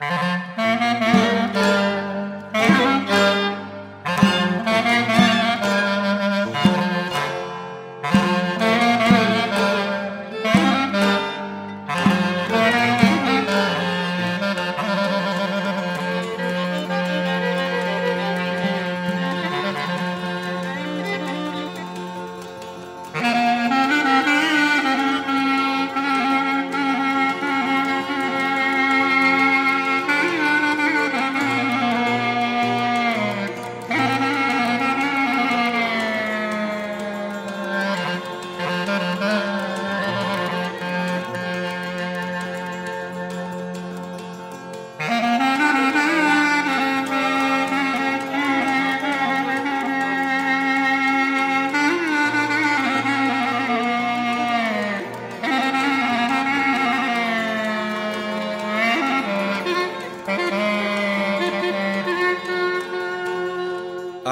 Uh-huh.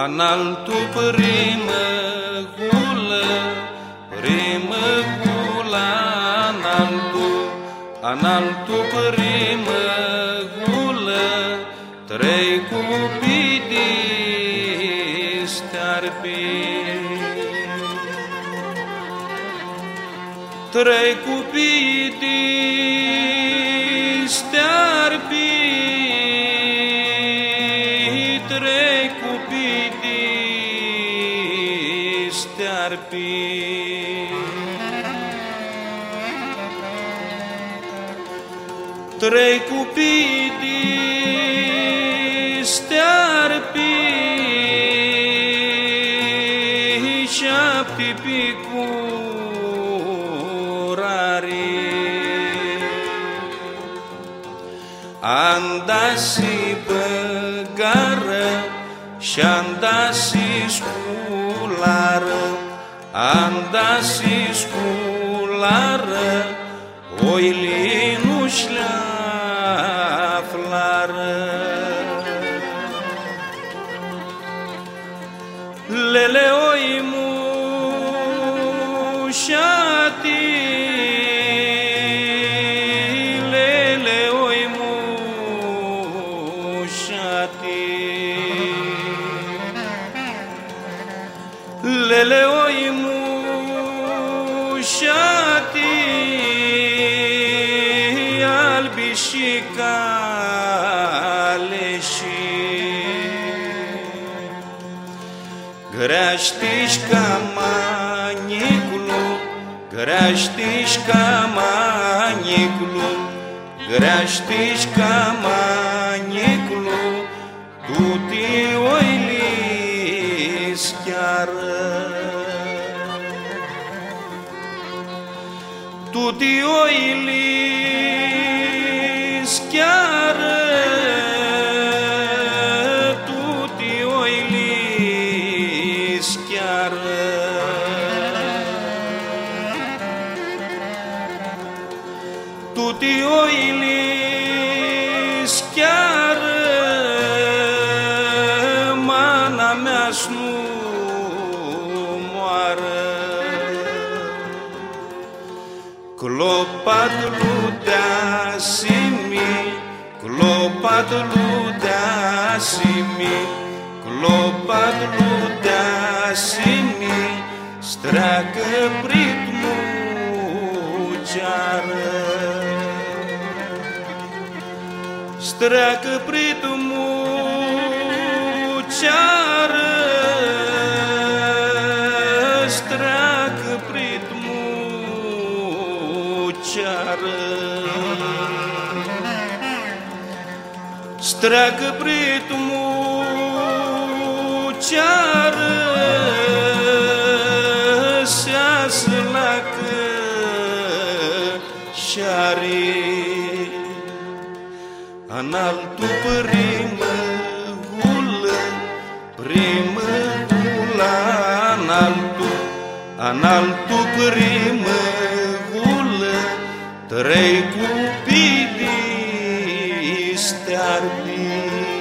Analtu primă gulă, primă gula analtu, analtu primă gulă, trei copii de starpi. Trei copii de starpi, starpi. Trei copii de starpi, șapte picurari. Andasi băgară și andasi sculară, αντάσεις κουλάρε ο ηλίνους λαφλάρε. Λέλε ο ημουσιάτη Λέλε ο ημουσιάτη λελεόι μου σάτι άλμπιση κάλεση. Γραστής καμάνικλου, γραστής καμάνικλου, γραστής καμάνικλου, τούτη ο χιάρε τούτη ο ηλίς κιάρε τούτη ο ηλίς κιάρε τούτη ο ηλίς Clopatulu dasimi, clopatulu dasimi, clopatulu dasimi, stracă pritmu ceară. Stracă pritmu ceară, stracă pritmu ceară. Stracă pritmu ceară, seasă la cășare. Analtu primă gulă, primă gula analtu, analtu primă gulă, Trei cupidii stearbini